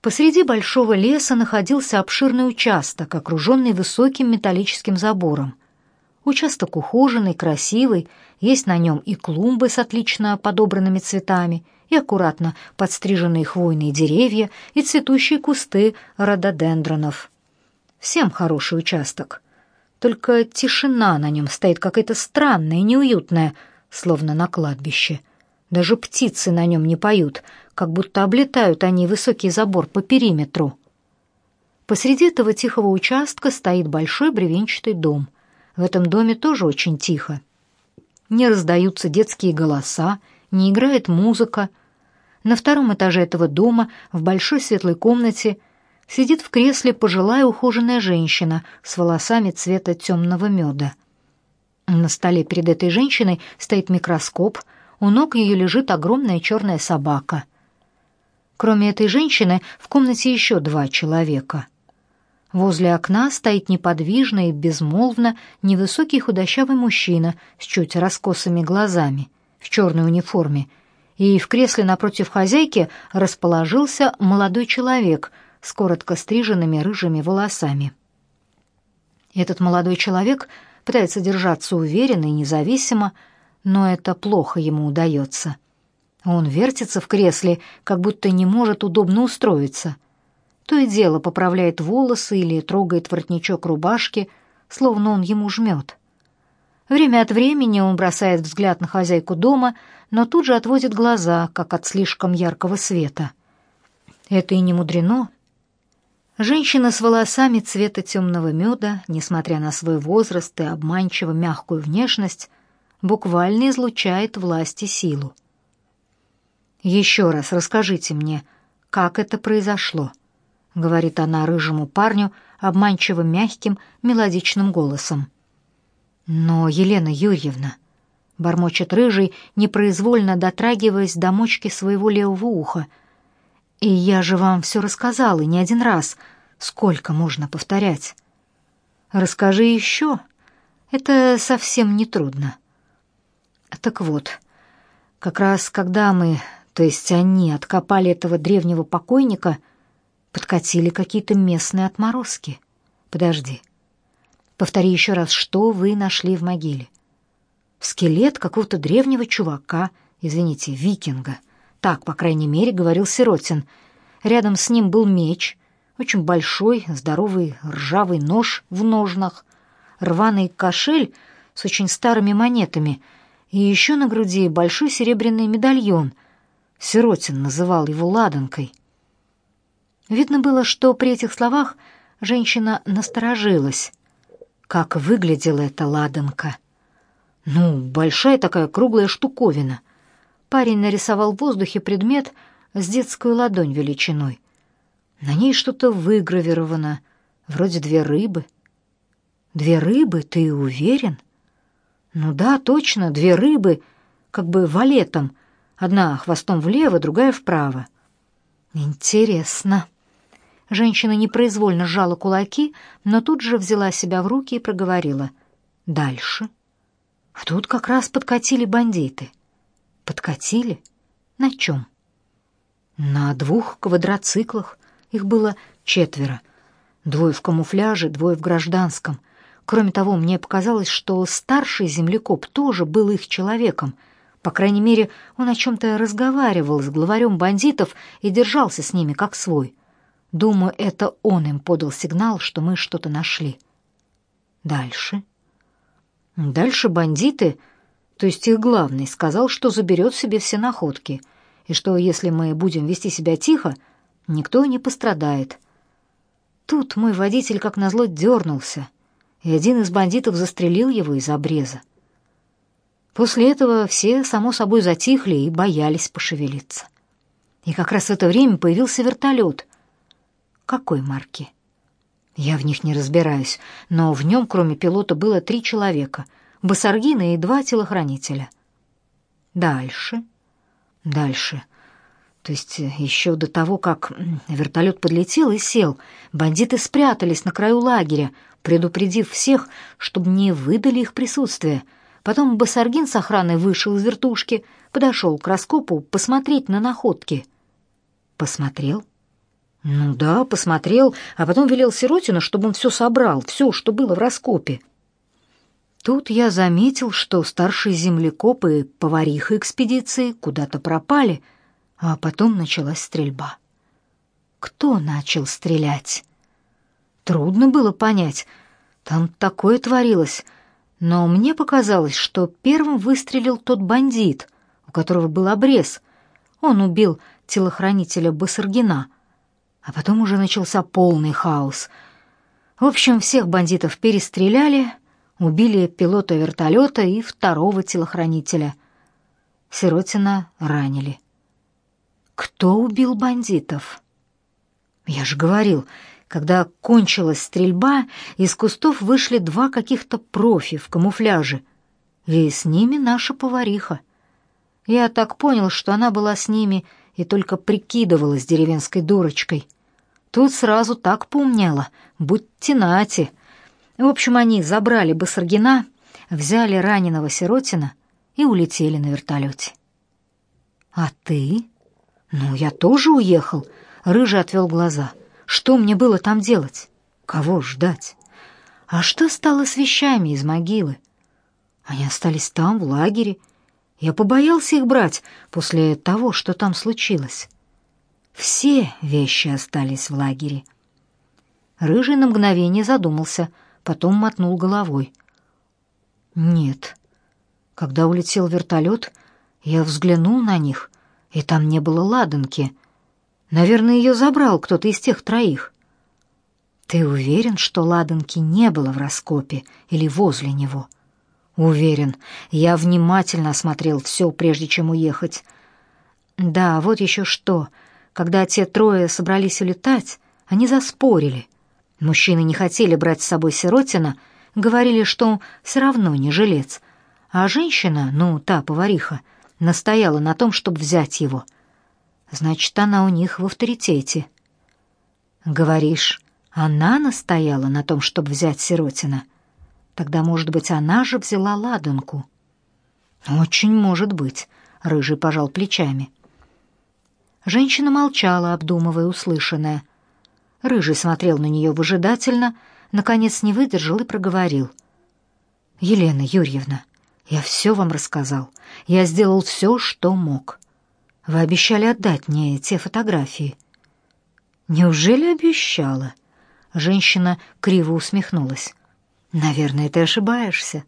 Посреди большого леса находился обширный участок, окруженный высоким металлическим забором. Участок ухоженный, красивый, есть на нем и клумбы с отлично подобранными цветами, и аккуратно подстриженные хвойные деревья, и цветущие кусты рододендронов. Всем хороший участок. Только тишина на нем стоит какая-то странная неуютная, словно на кладбище. Даже птицы на нем не поют, как будто облетают они высокий забор по периметру. Посреди этого тихого участка стоит большой бревенчатый дом. В этом доме тоже очень тихо. Не раздаются детские голоса, не играет музыка. На втором этаже этого дома, в большой светлой комнате, сидит в кресле пожилая ухоженная женщина с волосами цвета темного меда. На столе перед этой женщиной стоит микроскоп — у ног ее лежит огромная черная собака. Кроме этой женщины в комнате еще два человека. Возле окна стоит неподвижно и безмолвно невысокий худощавый мужчина с чуть раскосыми глазами, в черной униформе, и в кресле напротив хозяйки расположился молодой человек с коротко стриженными рыжими волосами. Этот молодой человек пытается держаться уверенно и независимо, но это плохо ему удается. Он вертится в кресле, как будто не может удобно устроиться. То и дело поправляет волосы или трогает воротничок рубашки, словно он ему жмет. Время от времени он бросает взгляд на хозяйку дома, но тут же отводит глаза, как от слишком яркого света. Это и не мудрено. Женщина с волосами цвета темного меда, несмотря на свой возраст и обманчиво мягкую внешность, буквально излучает власть и силу. «Еще раз расскажите мне, как это произошло», — говорит она рыжему парню обманчиво мягким, мелодичным голосом. «Но, Елена Юрьевна», — бормочет рыжий, непроизвольно дотрагиваясь до мочки своего левого уха, «и я же вам все рассказал, и не один раз. Сколько можно повторять?» «Расскажи еще. Это совсем не трудно». Так вот, как раз когда мы, то есть они, откопали этого древнего покойника, подкатили какие-то местные отморозки. Подожди. Повтори еще раз, что вы нашли в могиле? Скелет какого-то древнего чувака, извините, викинга. Так, по крайней мере, говорил Сиротин. Рядом с ним был меч, очень большой, здоровый ржавый нож в ножнах, рваный кошель с очень старыми монетами — и еще на груди большой серебряный медальон. Сиротин называл его ладанкой. Видно было, что при этих словах женщина насторожилась. Как выглядела эта ладанка? Ну, большая такая круглая штуковина. Парень нарисовал в воздухе предмет с детскую ладонь величиной. На ней что-то выгравировано, вроде две рыбы. Две рыбы, ты уверен? — ну да, точно, две рыбы, как бы валетом, одна хвостом влево, другая вправо. Интересно. Женщина непроизвольно сжала кулаки, но тут же взяла себя в руки и проговорила: "Дальше. А тут как раз подкатили бандиты. Подкатили? На чем? На двух квадроциклах. Их было четверо. Двое в камуфляже, двое в гражданском. Кроме того, мне показалось, что старший землекоп тоже был их человеком. По крайней мере, он о чем-то разговаривал с главарем бандитов и держался с ними как свой. Думаю, это он им подал сигнал, что мы что-то нашли. Дальше? Дальше бандиты, то есть их главный, сказал, что заберет себе все находки, и что если мы будем вести себя тихо, никто не пострадает. Тут мой водитель, как назло, дернулся — и один из бандитов застрелил его из обреза. После этого все, само собой, затихли и боялись пошевелиться. И как раз в это время появился вертолет. Какой марки? Я в них не разбираюсь, но в нем, кроме пилота, было три человека — Басаргина и два телохранителя. Дальше. Дальше. То есть еще до того, как вертолет подлетел и сел, бандиты спрятались на краю лагеря, предупредив всех, чтобы не выдали их присутствие. Потом Басаргин с охраной вышел из вертушки, подошел к раскопу посмотреть на находки. Посмотрел? Ну да, посмотрел, а потом велел Сиротину, чтобы он все собрал, все, что было в раскопе. Тут я заметил, что старшие землекопы и повариха экспедиции куда-то пропали, а потом началась стрельба. Кто начал стрелять? Трудно было понять. Там такое творилось. Но мне показалось, что первым выстрелил тот бандит, у которого был обрез. Он убил телохранителя Басаргина. А потом уже начался полный хаос. В общем, всех бандитов перестреляли, убили пилота вертолета и второго телохранителя. Сиротина ранили. Кто убил бандитов? Я же говорил, когда кончилась стрельба, из кустов вышли два каких-то профи в камуфляже, и с ними наша повариха. Я так понял, что она была с ними и только прикидывалась деревенской дурочкой. Тут сразу так поумнела, будьте нати. В общем, они забрали Басаргина, взяли раненого Сиротина и улетели на вертолете. «А ты?» «Ну, я тоже уехал», — Рыжий отвел глаза. «Что мне было там делать? Кого ждать? А что стало с вещами из могилы? Они остались там, в лагере. Я побоялся их брать после того, что там случилось. Все вещи остались в лагере». Рыжий на мгновение задумался — потом мотнул головой. Нет. Когда улетел вертолет, я взглянул на них, и там не было ладанки. Наверное, ее забрал кто-то из тех троих. Ты уверен, что ладанки не было в раскопе или возле него? Уверен. Я внимательно осмотрел все, прежде чем уехать. Да, вот еще что. Когда те трое собрались улетать, они заспорили. Мужчины не хотели брать с собой Сиротина, говорили, что он все равно не жилец, а женщина, ну, та повариха, настояла на том, чтобы взять его. Значит, она у них в авторитете. Говоришь, она настояла на том, чтобы взять Сиротина? Тогда, может быть, она же взяла ладанку? Очень может быть, рыжий пожал плечами. Женщина молчала, обдумывая услышанное. Рыжий смотрел на нее выжидательно, наконец не выдержал и проговорил. «Елена Юрьевна, я все вам рассказал. Я сделал все, что мог. Вы обещали отдать мне те фотографии». «Неужели обещала?» Женщина криво усмехнулась. «Наверное, ты ошибаешься.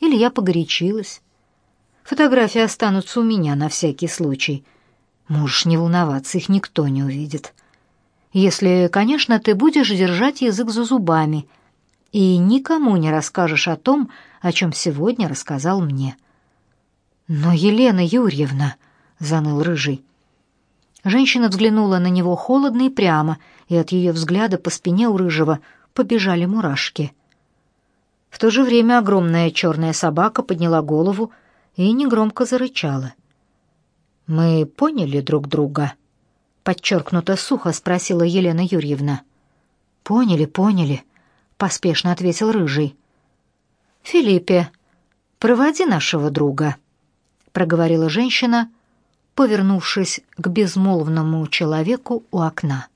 Или я погорячилась. Фотографии останутся у меня на всякий случай. Можешь не волноваться, их никто не увидит. Если, конечно, ты будешь держать язык за зубами и никому не расскажешь о том, о чем сегодня рассказал мне. Но Елена Юрьевна, заныл рыжий. Женщина взглянула на него холодно и прямо, и от ее взгляда по спине у рыжего побежали мурашки. В то же время огромная черная собака подняла голову и негромко зарычала. Мы поняли друг друга подчеркнуто сухо спросила Елена Юрьевна. Поняли, поняли, поспешно ответил рыжий. Филиппе, проводи нашего друга, проговорила женщина, повернувшись к безмолвному человеку у окна.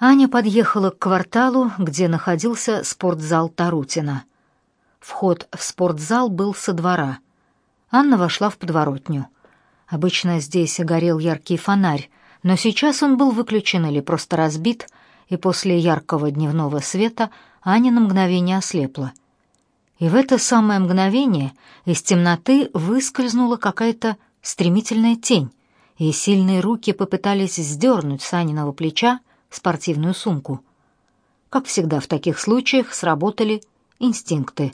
Аня подъехала к кварталу, где находился спортзал Тарутина. Вход в спортзал был со двора. Анна вошла в подворотню. Обычно здесь горел яркий фонарь, но сейчас он был выключен или просто разбит, и после яркого дневного света Аня на мгновение ослепла. И в это самое мгновение из темноты выскользнула какая-то стремительная тень, и сильные руки попытались сдернуть с Аниного плеча спортивную сумку. Как всегда в таких случаях сработали инстинкты.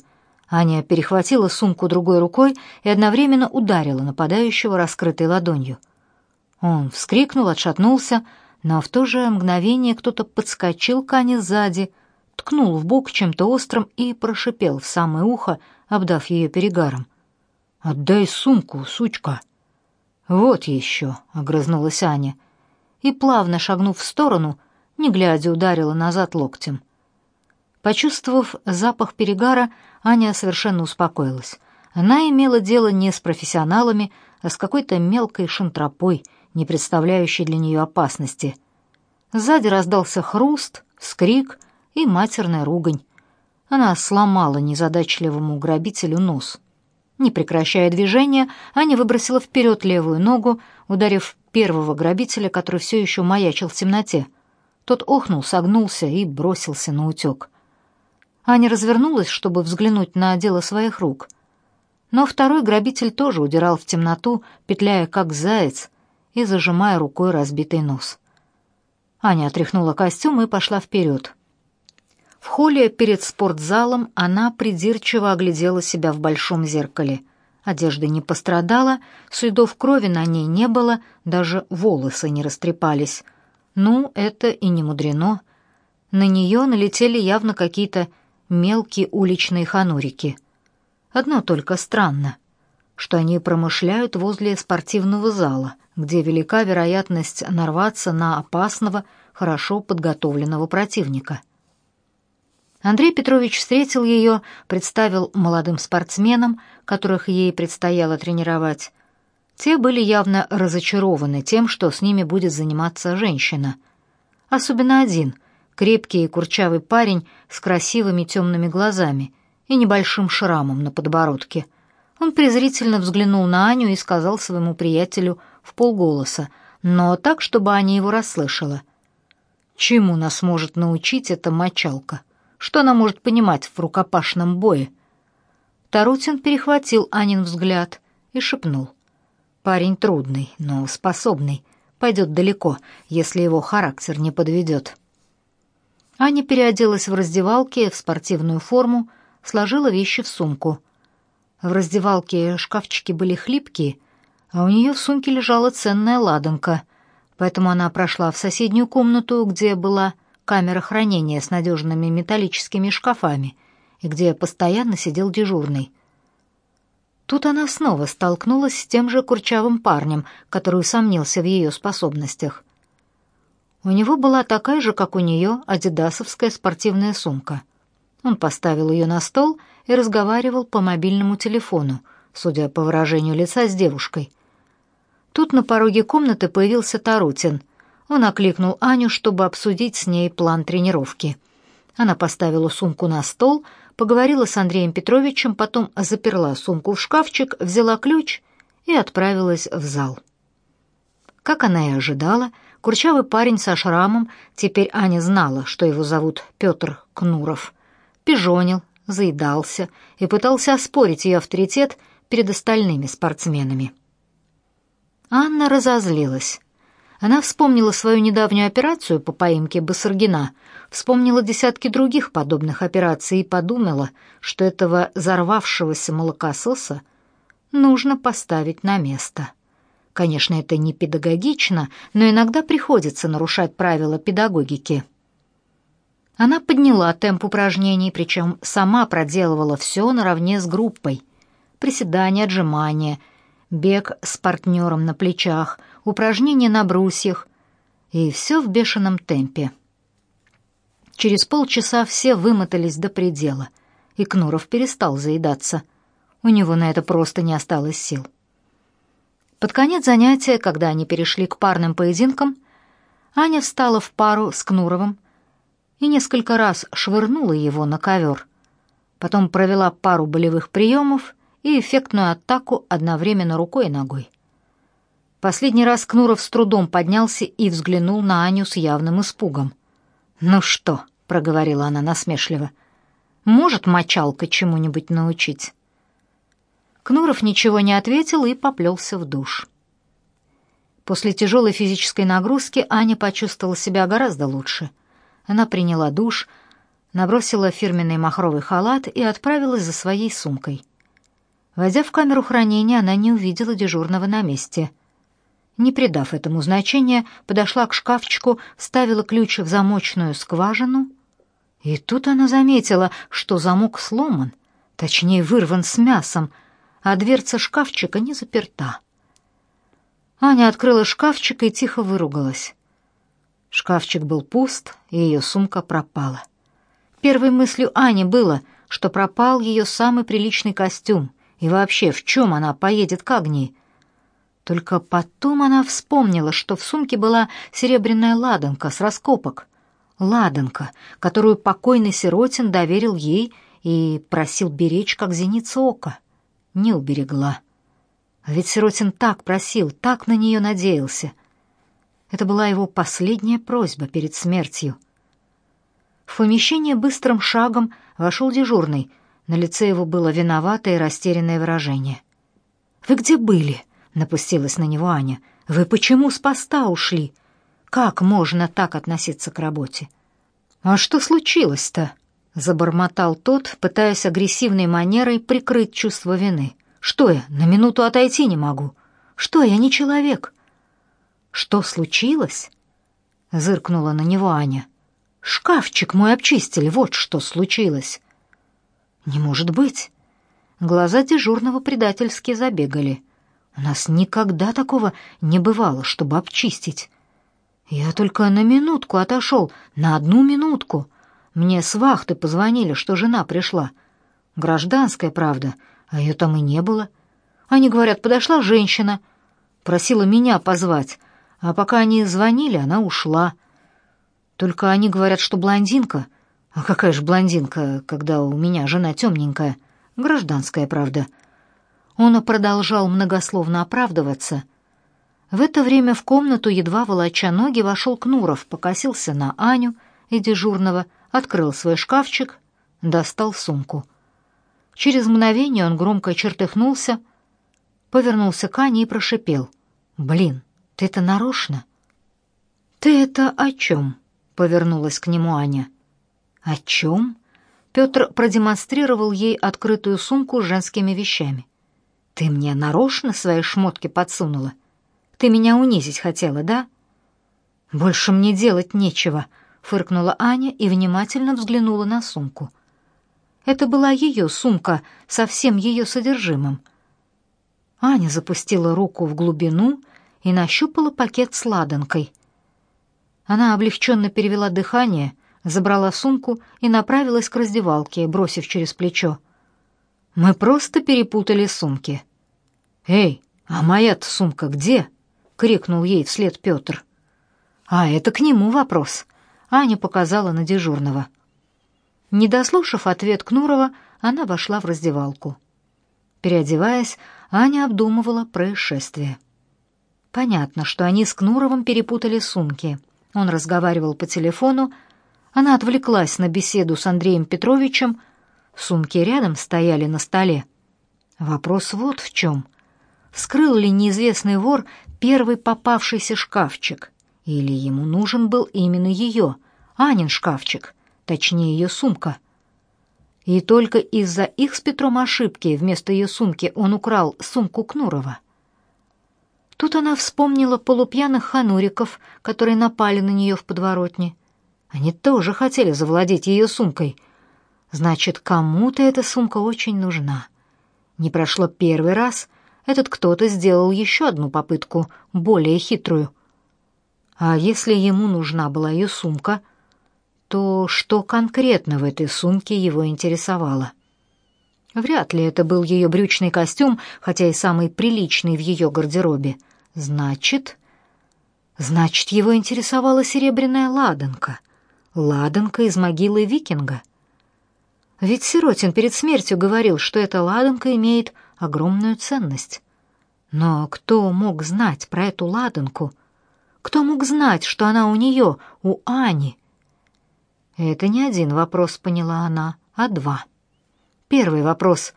Аня перехватила сумку другой рукой и одновременно ударила нападающего раскрытой ладонью — он вскрикнул, отшатнулся, но в то же мгновение кто-то подскочил к Ане сзади, ткнул в бок чем-то острым и прошипел в самое ухо, обдав ее перегаром. «Отдай сумку, сучка!» «Вот еще!» — огрызнулась Аня. И, плавно шагнув в сторону, не глядя, ударила назад локтем. Почувствовав запах перегара, Аня совершенно успокоилась. Она имела дело не с профессионалами, а с какой-то мелкой шантропой — не представляющей для нее опасности. Сзади раздался хруст, скрик и матерная ругань. Она сломала незадачливому грабителю нос. Не прекращая движения, Аня выбросила вперед левую ногу, ударив первого грабителя, который все еще маячил в темноте. Тот охнул, согнулся и бросился на утек. Аня развернулась, чтобы взглянуть на дело своих рук. Но второй грабитель тоже удирал в темноту, петляя как заяц и зажимая рукой разбитый нос. Аня отряхнула костюм и пошла вперед. В холле перед спортзалом она придирчиво оглядела себя в большом зеркале. Одежда не пострадала, следов крови на ней не было, даже волосы не растрепались. Ну, это и не мудрено. На нее налетели явно какие-то мелкие уличные ханурики. Одно только странно, что они промышляют возле спортивного зала, где велика вероятность нарваться на опасного, хорошо подготовленного противника — Андрей Петрович встретил ее, представил молодым спортсменам, которых ей предстояло тренировать. Те были явно разочарованы тем, что с ними будет заниматься женщина. Особенно один, крепкий и курчавый парень с красивыми темными глазами и небольшим шрамом на подбородке. Он презрительно взглянул на Аню и сказал своему приятелю в полголоса, но так, чтобы Аня его расслышала. «Чему нас может научить эта мочалка?» Что она может понимать в рукопашном бое? Тарутин перехватил Анин взгляд и шепнул. Парень трудный, но способный. Пойдет далеко, если его характер не подведет. Аня переоделась в раздевалке в спортивную форму, сложила вещи в сумку. В раздевалке шкафчики были хлипкие, а у нее в сумке лежала ценная ладанка, поэтому она прошла в соседнюю комнату, где была камера хранения с надежными металлическими шкафами, и где постоянно сидел дежурный. Тут она снова столкнулась с тем же курчавым парнем, который усомнился в ее способностях. У него была такая же, как у нее, адидасовская спортивная сумка. Он поставил ее на стол и разговаривал по мобильному телефону, судя по выражению лица с девушкой. Тут на пороге комнаты появился Тарутин — он окликнул Аню, чтобы обсудить с ней план тренировки. Она поставила сумку на стол, поговорила с Андреем Петровичем, потом заперла сумку в шкафчик, взяла ключ и отправилась в зал. Как она и ожидала, курчавый парень со шрамом, теперь Аня знала, что его зовут Петр Кнуров, пижонил, заедался и пытался оспорить ее авторитет перед остальными спортсменами. Анна разозлилась. Она вспомнила свою недавнюю операцию по поимке Басаргина, вспомнила десятки других подобных операций и подумала, что этого взорвавшегося молокососа нужно поставить на место. Конечно, это не педагогично, но иногда приходится нарушать правила педагогики. Она подняла темп упражнений, причем сама проделывала все наравне с группой. Приседания, отжимания, бег с партнером на плечах — упражнения на брусьях, и все в бешеном темпе. Через полчаса все вымотались до предела, и Кнуров перестал заедаться. У него на это просто не осталось сил. Под конец занятия, когда они перешли к парным поединкам, Аня встала в пару с Кнуровым и несколько раз швырнула его на ковер. Потом провела пару болевых приемов и эффектную атаку одновременно рукой и ногой. Последний раз Кнуров с трудом поднялся и взглянул на Аню с явным испугом. «Ну что?» — проговорила она насмешливо. «Может мочалка чему-нибудь научить?» Кнуров ничего не ответил и поплелся в душ. После тяжелой физической нагрузки Аня почувствовала себя гораздо лучше. Она приняла душ, набросила фирменный махровый халат и отправилась за своей сумкой. Войдя в камеру хранения, она не увидела дежурного на месте — не придав этому значения, подошла к шкафчику, вставила ключ в замочную скважину, и тут она заметила, что замок сломан, точнее вырван с мясом, а дверца шкафчика не заперта. Аня открыла шкафчик и тихо выругалась. Шкафчик был пуст, и ее сумка пропала. Первой мыслью Ани было, что пропал ее самый приличный костюм, и вообще, в чем она поедет к Агнии — Только потом она вспомнила, что в сумке была серебряная ладанка с раскопок. Ладанка, которую покойный Сиротин доверил ей и просил беречь, как зеницу ока. Не уберегла. А ведь Сиротин так просил, так на нее надеялся. Это была его последняя просьба перед смертью. В помещение быстрым шагом вошел дежурный. На лице его было виноватое и растерянное выражение. «Вы где были?» — напустилась на него Аня. «Вы почему с поста ушли? Как можно так относиться к работе?» «А что случилось-то?» — забормотал тот, пытаясь агрессивной манерой прикрыть чувство вины. «Что я, на минуту отойти не могу? Что я, не человек?» «Что случилось?» — зыркнула на него Аня. Шкафчик мой обчистили, вот что случилось. Не может быть. Глаза дежурного предательски забегали. У нас никогда такого не бывало, чтобы обчистить. Я только на минутку отошел, на одну минутку. Мне с вахты позвонили, что жена пришла. Гражданская, правда, а ее там и не было. Они говорят, подошла женщина, просила меня позвать, а пока они звонили, она ушла. Только они говорят, что блондинка. А какая же блондинка, когда у меня жена темненькая? Гражданская, правда. Он продолжал многословно оправдываться. В это время в комнату, едва волоча ноги, вошел Кнуров, покосился на Аню и дежурного, открыл свой шкафчик, достал сумку. Через мгновение он громко чертыхнулся, повернулся к Ане и прошипел. «Блин, ты это нарочно?» «Ты это о чем?» повернулась к нему Аня. О чем? Петр продемонстрировал ей открытую сумку с женскими вещами. Ты мне нарочно свои шмотки подсунула? Ты меня унизить хотела, да? Больше мне делать нечего, фыркнула Аня и внимательно взглянула на сумку. Это была ее сумка со всем ее содержимым. Аня запустила руку в глубину и нащупала пакет с ладанкой — она облегченно перевела дыхание, забрала сумку и направилась к раздевалке, бросив через плечо. «Мы просто перепутали сумки». «Эй, а моя-то сумка где?» — крикнул ей вслед Петр. «А это к нему вопрос», — Аня показала на дежурного. Не дослушав ответ Кнурова, она вошла в раздевалку. Переодеваясь, Аня обдумывала происшествие. Понятно, что они с Кнуровым перепутали сумки — он разговаривал по телефону, она отвлеклась на беседу с Андреем Петровичем, сумки рядом стояли на столе. Вопрос вот в чем. Вскрыл ли неизвестный вор первый попавшийся шкафчик? Или ему нужен был именно ее, Анин шкафчик, точнее ее сумка? И только из-за их с Петром ошибки вместо ее сумки он украл сумку Кнурова. Тут она вспомнила полупьяных хануриков, которые напали на нее в подворотне. Они тоже хотели завладеть ее сумкой. Значит, кому-то эта сумка очень нужна. Не прошло первый раз, этот кто-то сделал еще одну попытку, более хитрую. А если ему нужна была ее сумка, то что конкретно в этой сумке его интересовало? Вряд ли это был ее брючный костюм, хотя и самый приличный в ее гардеробе. Значит, значит, его интересовала серебряная ладанка. Ладанка из могилы викинга. Ведь Сиротин перед смертью говорил, что эта ладанка имеет огромную ценность. Но кто мог знать про эту ладанку? Кто мог знать, что она у нее, у Ани? Это не один вопрос, поняла она, а два. Первый вопрос.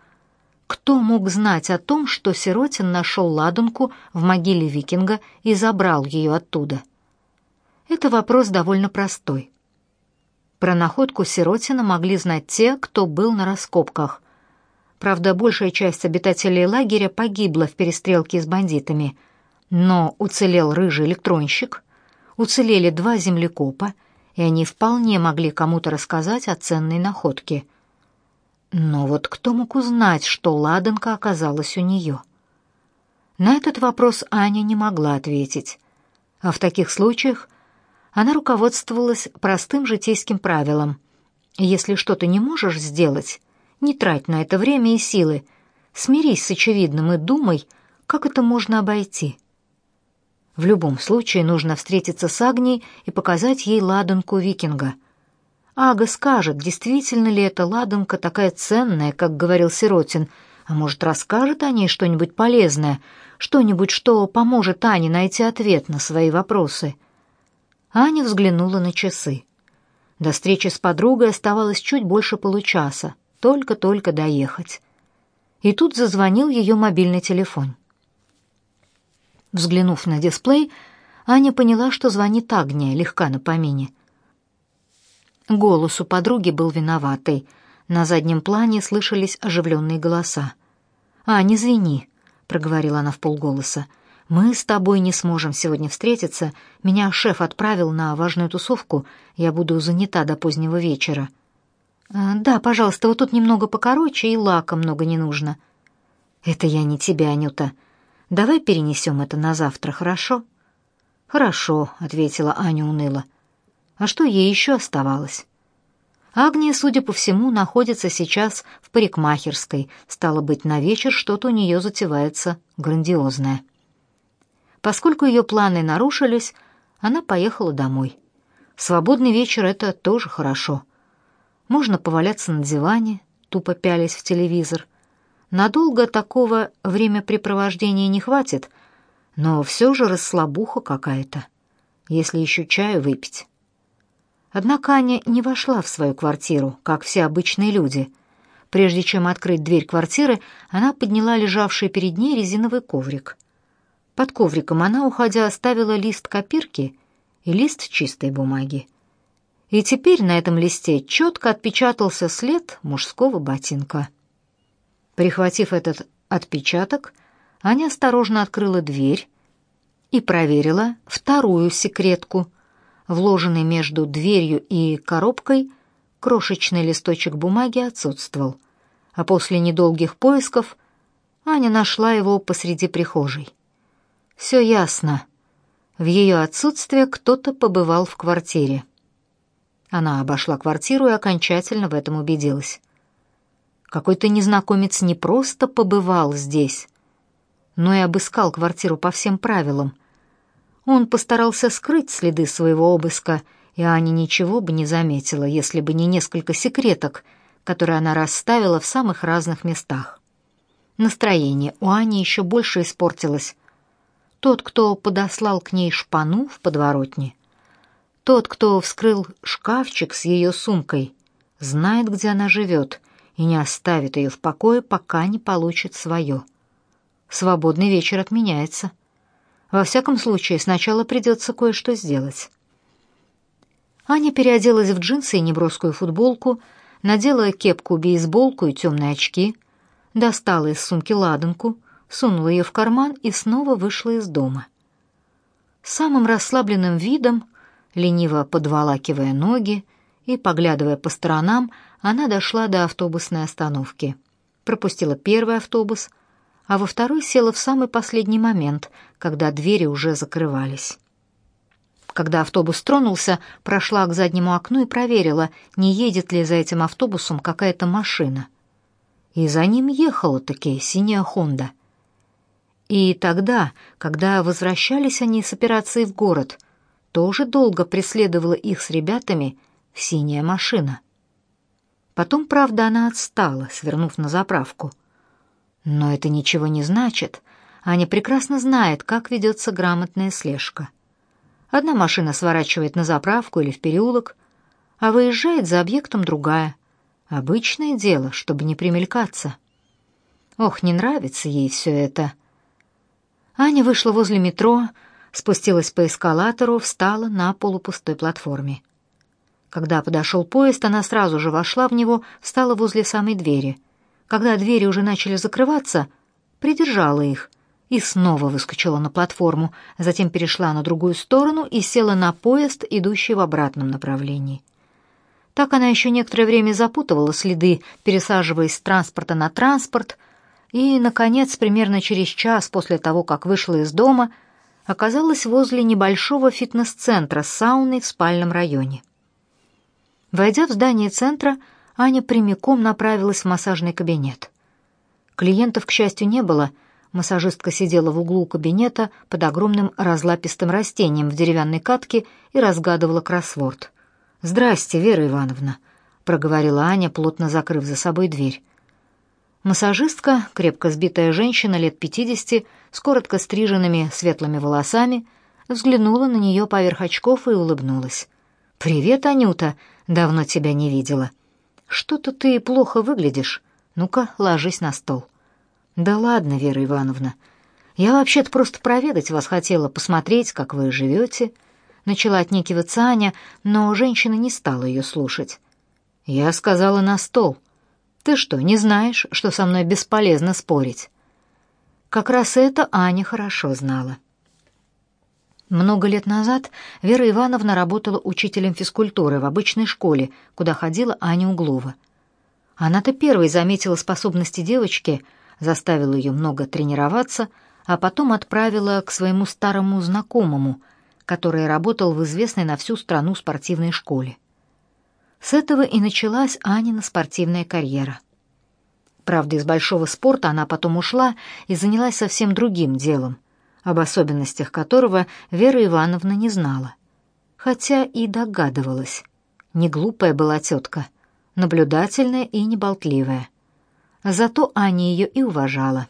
Кто мог знать о том, что Сиротин нашел ладанку в могиле викинга и забрал ее оттуда? Это вопрос довольно простой. Про находку Сиротина могли знать те, кто был на раскопках. Правда, большая часть обитателей лагеря погибла в перестрелке с бандитами, но уцелел рыжий электронщик, уцелели два землекопа, и они вполне могли кому-то рассказать о ценной находке — но вот кто мог узнать, что ладанка оказалась у нее? На этот вопрос Аня не могла ответить. А в таких случаях она руководствовалась простым житейским правилом. Если что-то не можешь сделать, не трать на это время и силы, смирись с очевидным и думай, как это можно обойти. В любом случае нужно встретиться с Агнией и показать ей ладанку викинга. Ага скажет, действительно ли эта ладанка такая ценная, как говорил Сиротин, а может, расскажет о ней что-нибудь полезное, что-нибудь, что поможет Ане найти ответ на свои вопросы. Аня взглянула на часы. До встречи с подругой оставалось чуть больше получаса, только-только доехать. И тут зазвонил ее мобильный телефон. Взглянув на дисплей, Аня поняла, что звонит Агния, легка на помине. Голос у подруги был виноватый. На заднем плане слышались оживленные голоса. «А, не звени», — проговорила она в полголоса. «Мы с тобой не сможем сегодня встретиться. Меня шеф отправил на важную тусовку. Я буду занята до позднего вечера». «А, «Да, пожалуйста, вот тут немного покороче и лака много не нужно». «Это я не тебя, Анюта. Давай перенесем это на завтра, хорошо?» «Хорошо», — ответила Аня уныло. «А что ей еще оставалось?» Агния, судя по всему, находится сейчас в парикмахерской. Стало быть, на вечер что-то у нее затевается грандиозное. Поскольку ее планы нарушились, она поехала домой. Свободный вечер — это тоже хорошо. Можно поваляться на диване, тупо пялясь в телевизор. Надолго такого времяпрепровождения не хватит, но все же расслабуха какая-то, если еще чаю выпить. Однако Аня не вошла в свою квартиру, как все обычные люди. Прежде чем открыть дверь квартиры, она подняла лежавший перед ней резиновый коврик. Под ковриком она, уходя, оставила лист копирки и лист чистой бумаги. И теперь на этом листе четко отпечатался след мужского ботинка. Прихватив этот отпечаток, Аня осторожно открыла дверь и проверила вторую секретку — Вложенный между дверью и коробкой крошечный листочек бумаги отсутствовал, а после недолгих поисков Аня нашла его посреди прихожей. Все ясно. В ее отсутствие кто-то побывал в квартире. Она обошла квартиру и окончательно в этом убедилась. Какой-то незнакомец не просто побывал здесь, но и обыскал квартиру по всем правилам — он постарался скрыть следы своего обыска, и Аня ничего бы не заметила, если бы не несколько секреток, которые она расставила в самых разных местах. Настроение у Ани еще больше испортилось. Тот, кто подослал к ней шпану в подворотне, тот, кто вскрыл шкафчик с ее сумкой, знает, где она живет, и не оставит ее в покое, пока не получит свое. Свободный вечер отменяется. Во всяком случае, сначала придется кое-что сделать. Аня переоделась в джинсы и неброскую футболку, надела кепку-бейсболку и темные очки, достала из сумки ладанку, сунула ее в карман и снова вышла из дома. Самым расслабленным видом, лениво подволакивая ноги и поглядывая по сторонам, она дошла до автобусной остановки. Пропустила первый автобус, а во второй села в самый последний момент, когда двери уже закрывались. Когда автобус тронулся, прошла к заднему окну и проверила, не едет ли за этим автобусом какая-то машина. И за ним ехала-таки синяя «Хонда». И тогда, когда возвращались они с операцией в город, тоже долго преследовала их с ребятами синяя машина. Потом, правда, она отстала, свернув на заправку — но это ничего не значит. Аня прекрасно знает, как ведется грамотная слежка. Одна машина сворачивает на заправку или в переулок, а выезжает за объектом другая. Обычное дело, чтобы не примелькаться. Ох, не нравится ей все это. Аня вышла возле метро, спустилась по эскалатору, встала на полупустой платформе. Когда подошел поезд, она сразу же вошла в него, встала возле самой двери — когда двери уже начали закрываться, придержала их и снова выскочила на платформу, затем перешла на другую сторону и села на поезд, идущий в обратном направлении. Так она еще некоторое время запутывала следы, пересаживаясь с транспорта на транспорт, и, наконец, примерно через час после того, как вышла из дома, оказалась возле небольшого фитнес-центра с сауной в спальном районе. Войдя в здание центра, Аня прямиком направилась в массажный кабинет. Клиентов, к счастью, не было. Массажистка сидела в углу кабинета под огромным разлапистым растением в деревянной катке и разгадывала кроссворд. «Здрасте, Вера Ивановна», — проговорила Аня, плотно закрыв за собой дверь. Массажистка, крепко сбитая женщина лет пятидесяти, с коротко стриженными светлыми волосами, взглянула на нее поверх очков и улыбнулась. «Привет, Анюта, давно тебя не видела. Что-то ты плохо выглядишь. Ну-ка, ложись на стол». «Да ладно, Вера Ивановна. Я вообще-то просто проведать вас хотела, посмотреть, как вы живете». Начала отнекиваться Аня, но женщина не стала ее слушать. «Я сказала на стол. Ты что, не знаешь, что со мной бесполезно спорить?» Как раз это Аня хорошо знала. Много лет назад Вера Ивановна работала учителем физкультуры в обычной школе, куда ходила Аня Углова. Она-то первой заметила способности девочки, заставила ее много тренироваться, а потом отправила к своему старому знакомому, который работал в известной на всю страну спортивной школе. С этого и началась Анина спортивная карьера. Правда, из большого спорта она потом ушла и занялась совсем другим делом, об особенностях которого Вера Ивановна не знала. Хотя и догадывалась. Не глупая была тетка, наблюдательная и неболтливая. Зато Аня ее и уважала.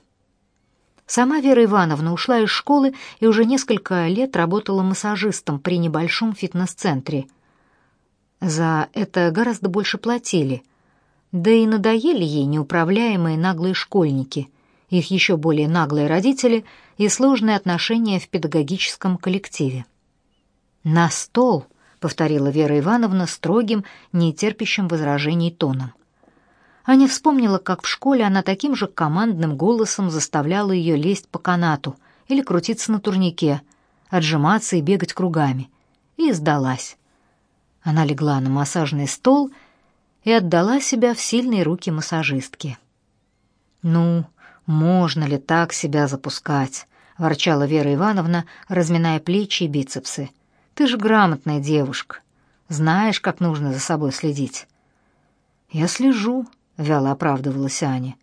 Сама Вера Ивановна ушла из школы и уже несколько лет работала массажистом при небольшом фитнес-центре – за это гораздо больше платили. Да и надоели ей неуправляемые наглые школьники, их еще более наглые родители и сложные отношения в педагогическом коллективе. «На стол!» — повторила Вера Ивановна строгим, нетерпящим возражений тоном. Аня вспомнила, как в школе она таким же командным голосом заставляла ее лезть по канату или крутиться на турнике, отжиматься и бегать кругами, и сдалась. Она легла на массажный стол и отдала себя в сильные руки массажистки. «Ну, можно ли так себя запускать?» — ворчала Вера Ивановна, разминая плечи и бицепсы. «Ты же грамотная девушка. Знаешь, как нужно за собой следить». «Я слежу», — вяло оправдывалась Аня.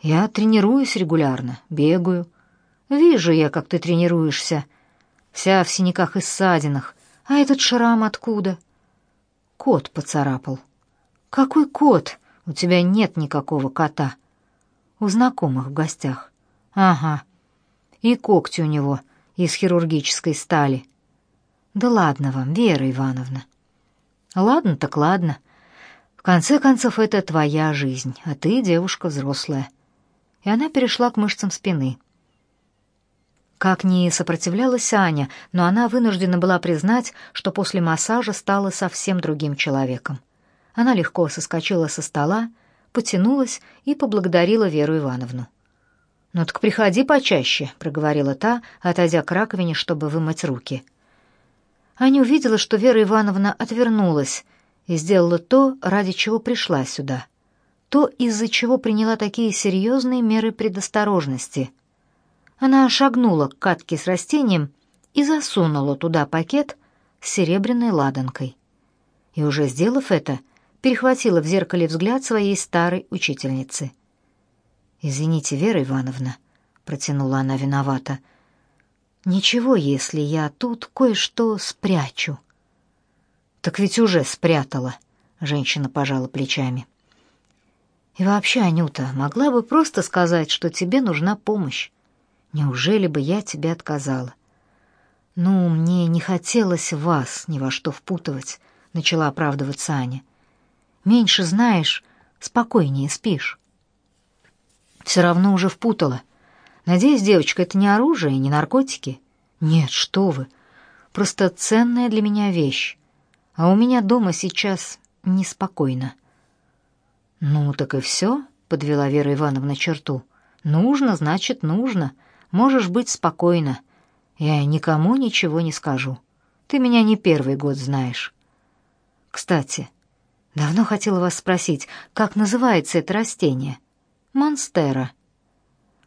«Я тренируюсь регулярно, бегаю. Вижу я, как ты тренируешься. Вся в синяках и ссадинах. А этот шрам откуда?» Кот поцарапал. Какой кот? У тебя нет никакого кота. У знакомых в гостях. Ага. И когти у него из хирургической стали. Да ладно вам, Вера Ивановна. Ладно так ладно. В конце концов, это твоя жизнь, а ты девушка взрослая. И она перешла к мышцам спины. Как ни сопротивлялась Аня, но она вынуждена была признать, что после массажа стала совсем другим человеком. Она легко соскочила со стола, потянулась и поблагодарила Веру Ивановну. «Ну так приходи почаще», — проговорила та, отойдя к раковине, чтобы вымыть руки. Аня увидела, что Вера Ивановна отвернулась и сделала то, ради чего пришла сюда, то, из-за чего приняла такие серьезные меры предосторожности — она шагнула к катке с растением и засунула туда пакет с серебряной ладанкой. И уже сделав это, перехватила в зеркале взгляд своей старой учительницы. «Извините, Вера Ивановна», — протянула она виновата, — «ничего, если я тут кое-что спрячу». «Так ведь уже спрятала», — женщина пожала плечами. «И вообще, Анюта, могла бы просто сказать, что тебе нужна помощь. Неужели бы я тебе отказала? Ну, мне не хотелось вас ни во что впутывать, начала оправдываться Аня. Меньше знаешь, спокойнее спишь. Все равно уже впутала. Надеюсь, девочка, это не оружие, не наркотики? Нет, что вы. Просто ценная для меня вещь. А у меня дома сейчас неспокойно. Ну, так и все, подвела Вера Ивановна черту. Нужно, значит, нужно. Можешь быть спокойна. Я никому ничего не скажу. Ты меня не первый год знаешь. Кстати, давно хотела вас спросить, как называется это растение? Монстера.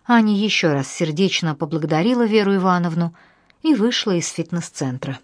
Аня еще раз сердечно поблагодарила Веру Ивановну и вышла из фитнес-центра.